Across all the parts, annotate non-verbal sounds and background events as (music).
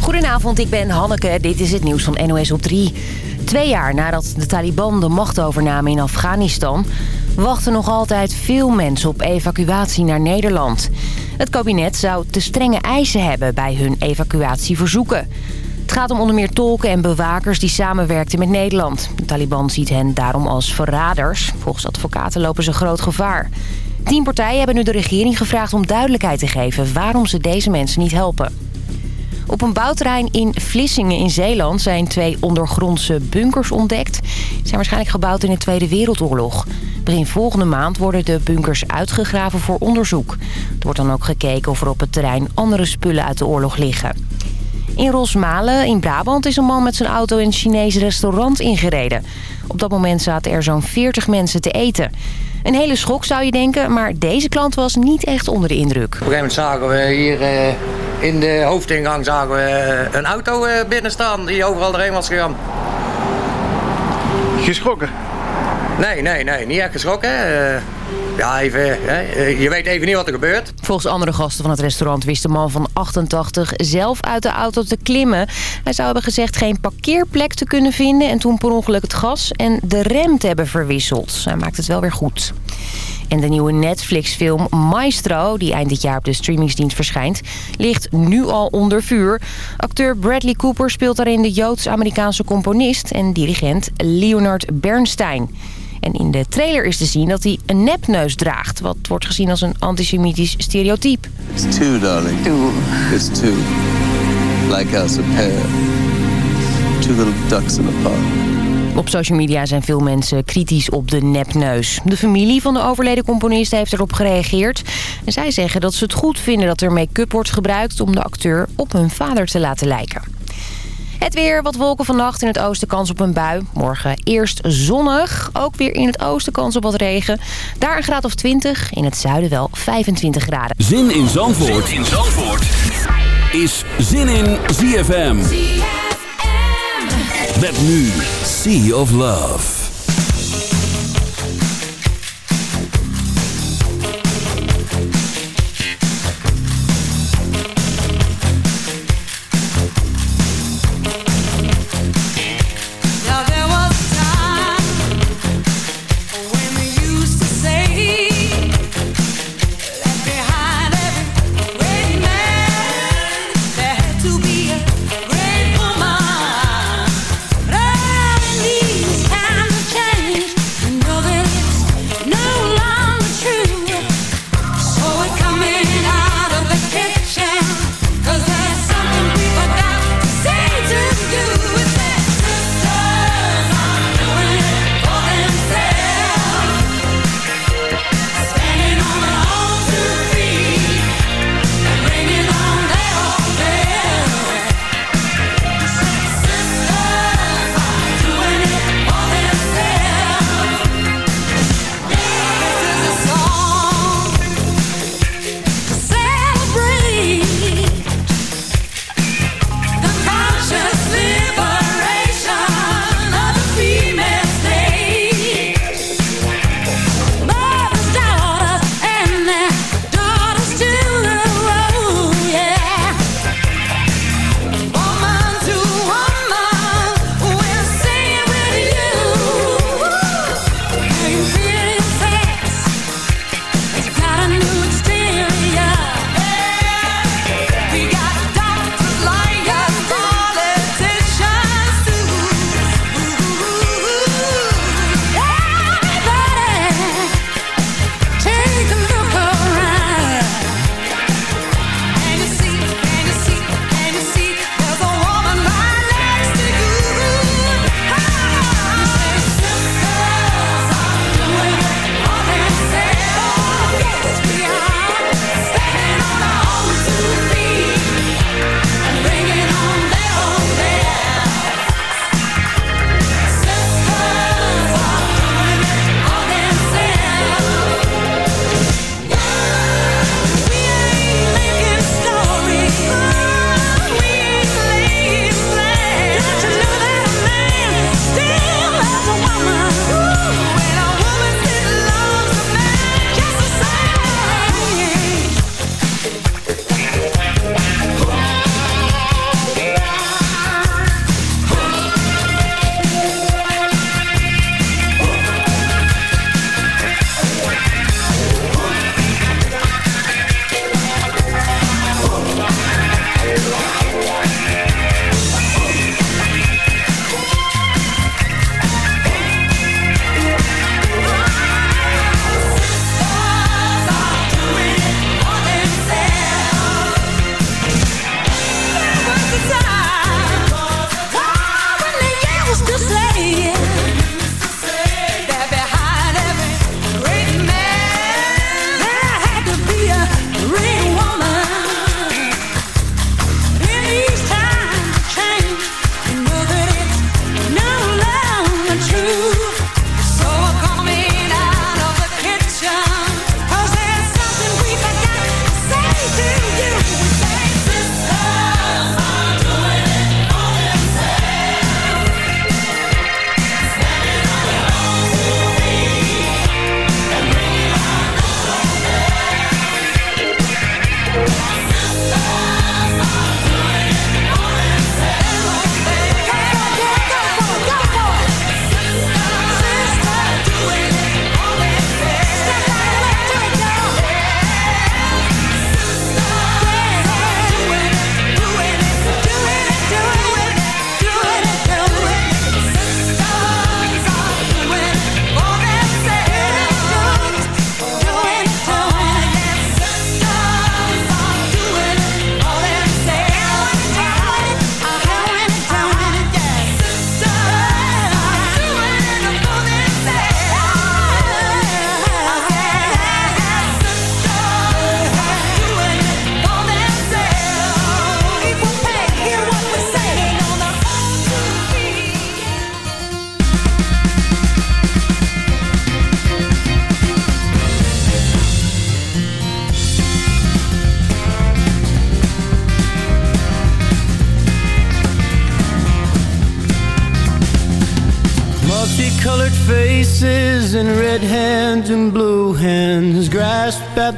Goedenavond, ik ben Hanneke. Dit is het nieuws van NOS op 3. Twee jaar nadat de Taliban de macht overnamen in Afghanistan... wachten nog altijd veel mensen op evacuatie naar Nederland. Het kabinet zou te strenge eisen hebben bij hun evacuatieverzoeken. Het gaat om onder meer tolken en bewakers die samenwerkten met Nederland. De Taliban ziet hen daarom als verraders. Volgens advocaten lopen ze groot gevaar. Tien partijen hebben nu de regering gevraagd om duidelijkheid te geven... waarom ze deze mensen niet helpen. Op een bouwterrein in Vlissingen in Zeeland zijn twee ondergrondse bunkers ontdekt. Die zijn waarschijnlijk gebouwd in de Tweede Wereldoorlog. Begin volgende maand worden de bunkers uitgegraven voor onderzoek. Er wordt dan ook gekeken of er op het terrein andere spullen uit de oorlog liggen. In Rosmalen in Brabant is een man met zijn auto in een Chinees restaurant ingereden. Op dat moment zaten er zo'n 40 mensen te eten. Een hele schok zou je denken, maar deze klant was niet echt onder de indruk. Op een gegeven moment zagen we hier eh, in de hoofdingang zagen we, eh, een auto uh, binnen staan die overal erheen was gegaan. Geschrokken? Nee, nee, nee, niet echt geschrokken. ja, even, je weet even niet wat er gebeurt. Volgens andere gasten van het restaurant wist de man van 88 zelf uit de auto te klimmen. Hij zou hebben gezegd geen parkeerplek te kunnen vinden... en toen per ongeluk het gas en de rem te hebben verwisseld. Hij maakt het wel weer goed. En de nieuwe Netflix-film Maestro, die eind dit jaar op de streamingsdienst verschijnt, ligt nu al onder vuur. Acteur Bradley Cooper speelt daarin de Joods-Amerikaanse componist en dirigent Leonard Bernstein. En in de trailer is te zien dat hij een nepneus draagt. Wat wordt gezien als een antisemitisch stereotype. It's two, darling. Two. It's two. Like us, a pair. Two little ducks in a pond. Op social media zijn veel mensen kritisch op de nepneus. De familie van de overleden componist heeft erop gereageerd. En zij zeggen dat ze het goed vinden dat er make-up wordt gebruikt... om de acteur op hun vader te laten lijken. Het weer, wat wolken vannacht. In het oosten kans op een bui. Morgen eerst zonnig. Ook weer in het oosten kans op wat regen. Daar een graad of 20. In het zuiden wel 25 graden. Zin in Zandvoort, zin in Zandvoort. is Zin in ZFM. ZFM. Met nu Sea of Love.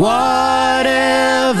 Whatever,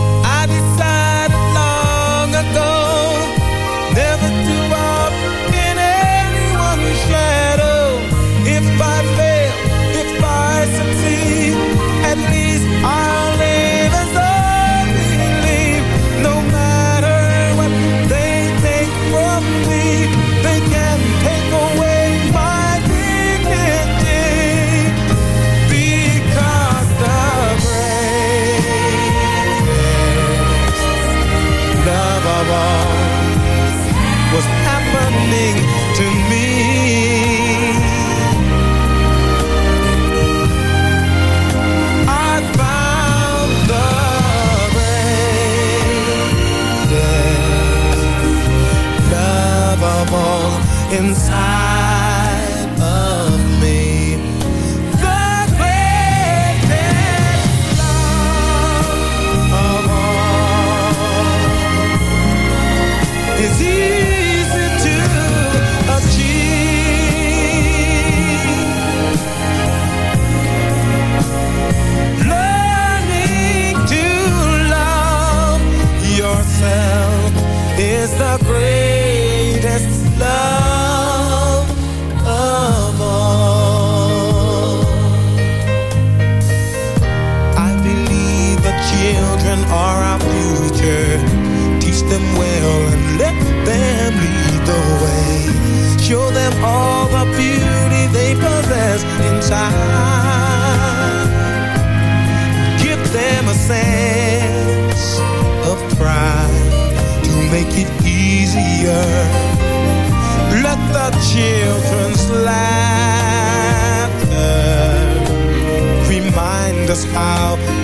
out.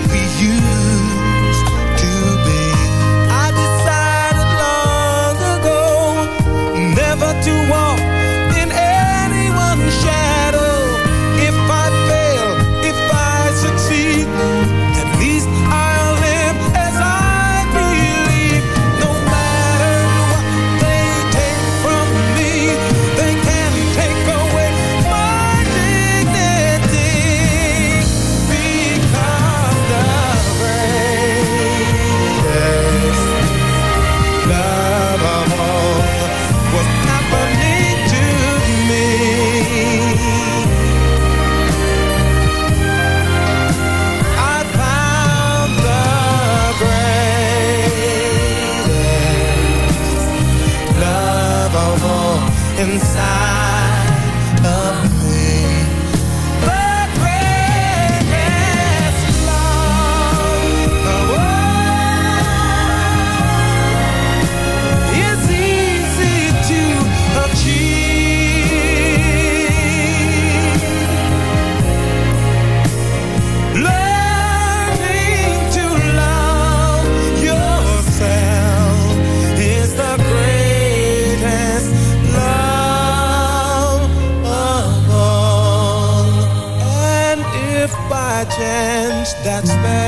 that's bad.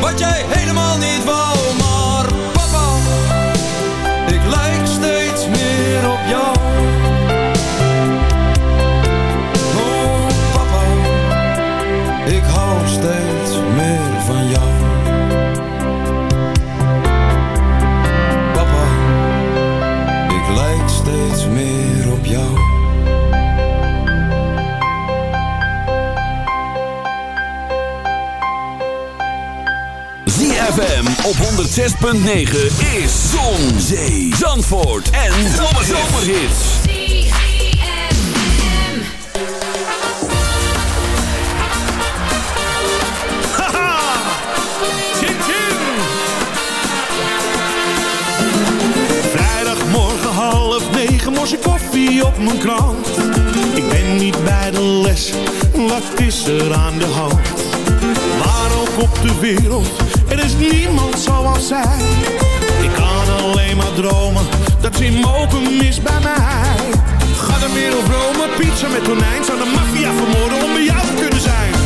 wat jij helemaal op 106.9 is Zon, Zee, Zandvoort en Zomerhits. (laughs) Vrijdagmorgen half negen, morse koffie op mijn krant. Ik ben niet bij de les, wat is er aan de hand? Waar ook op de wereld, er is niemand zoals zij. Ik kan alleen maar dromen, dat ze mogen is bij mij. Ga de wereld Rome, pizza met tonijn. Zou de maffia vermoorden om bij jou te kunnen zijn.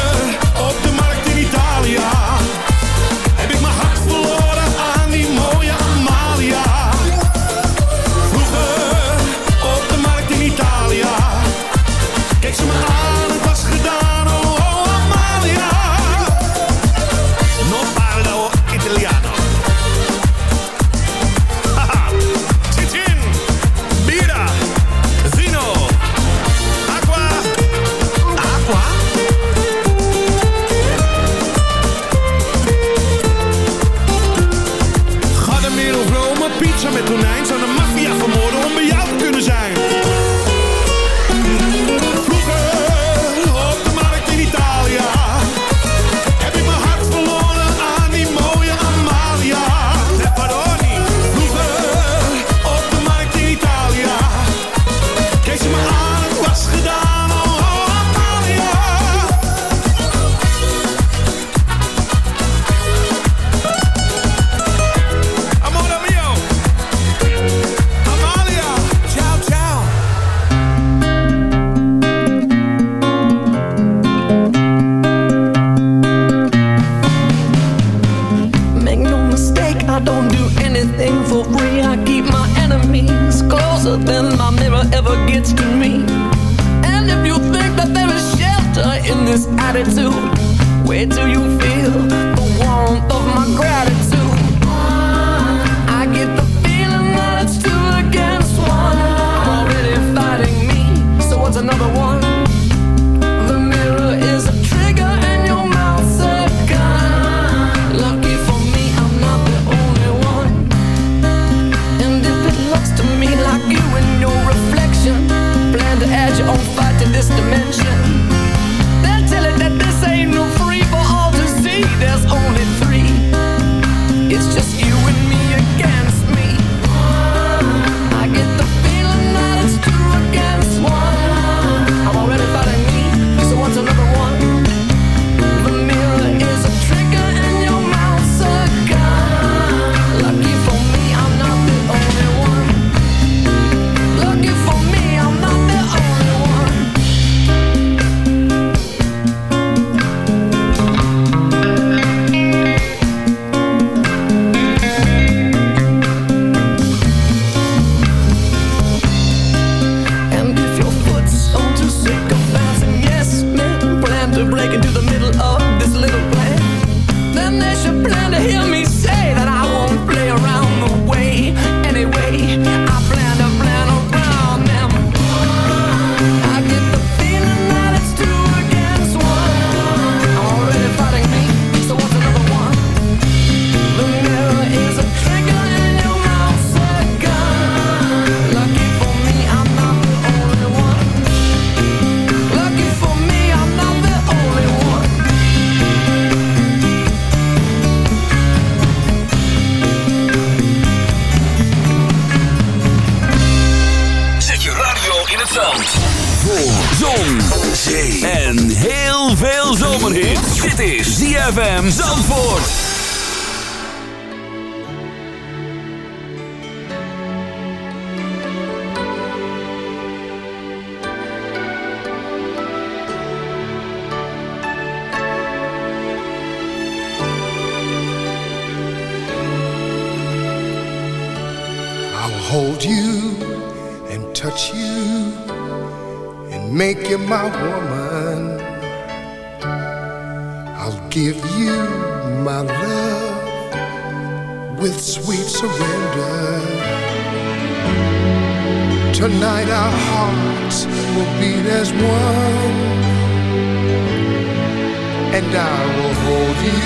and I will hold you,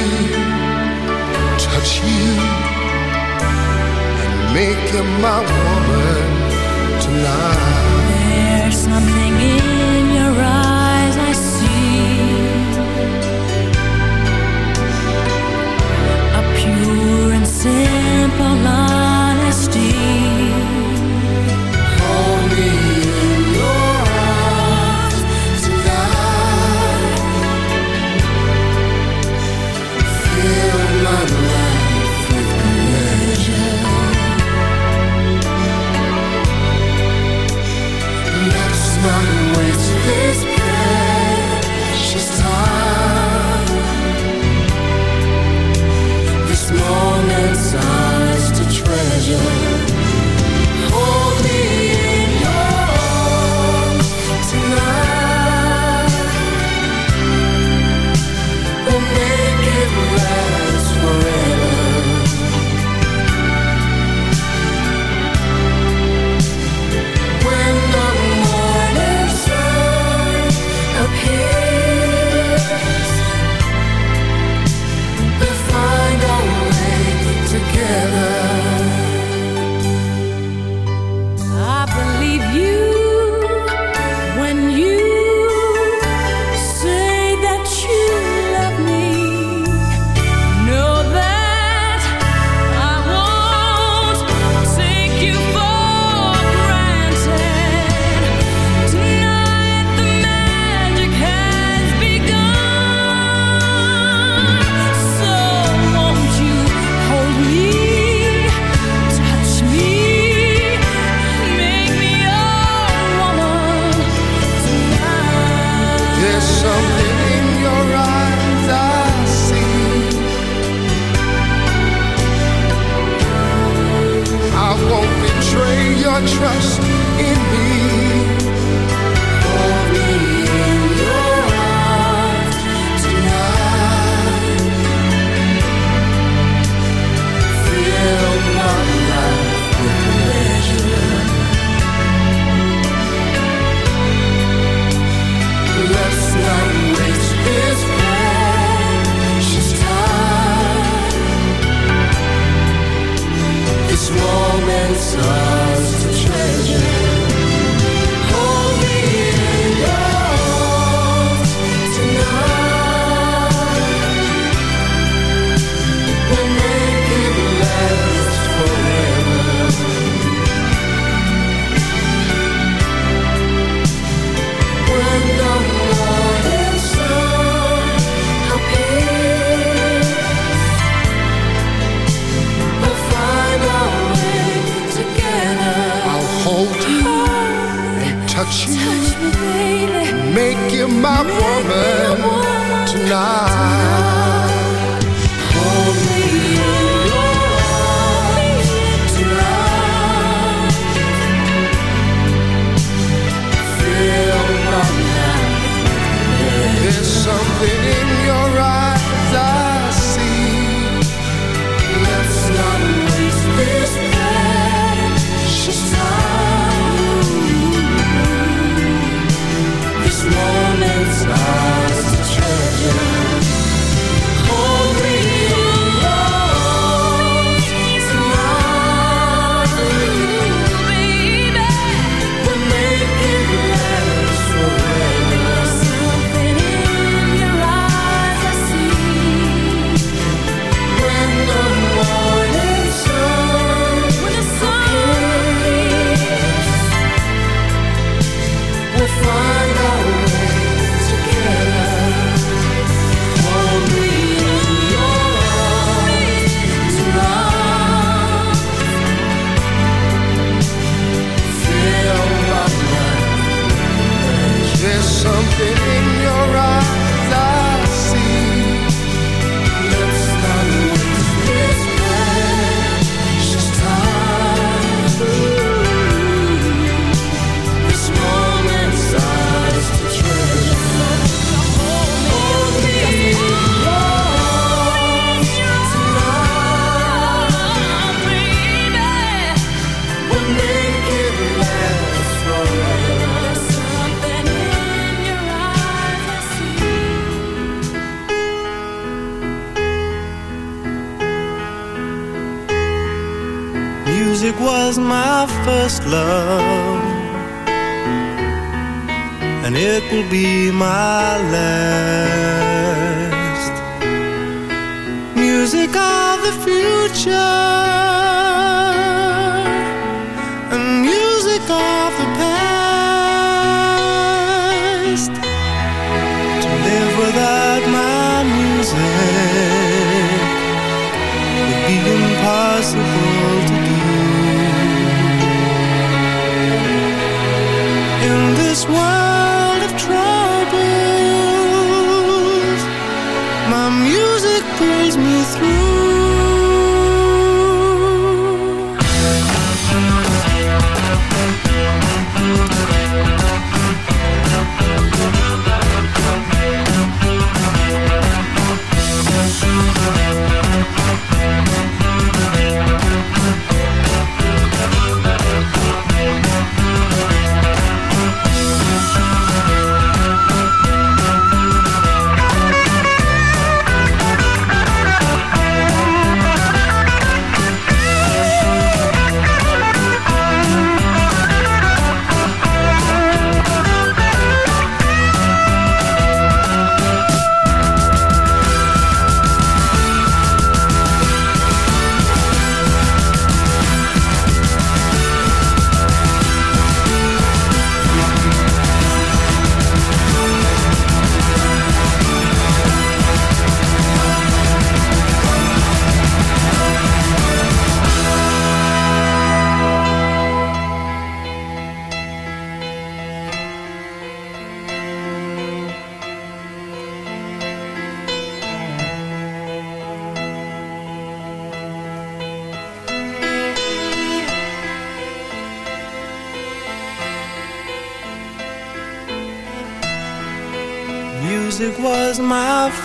touch you, and make you my woman tonight. There's something in your eyes I see, a pure and simple love.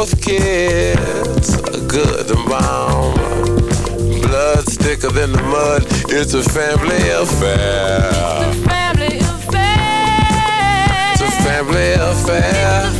Both kids are good mom. Blood's thicker than the mud. It's a family affair. It's a Family affair. It's a family affair.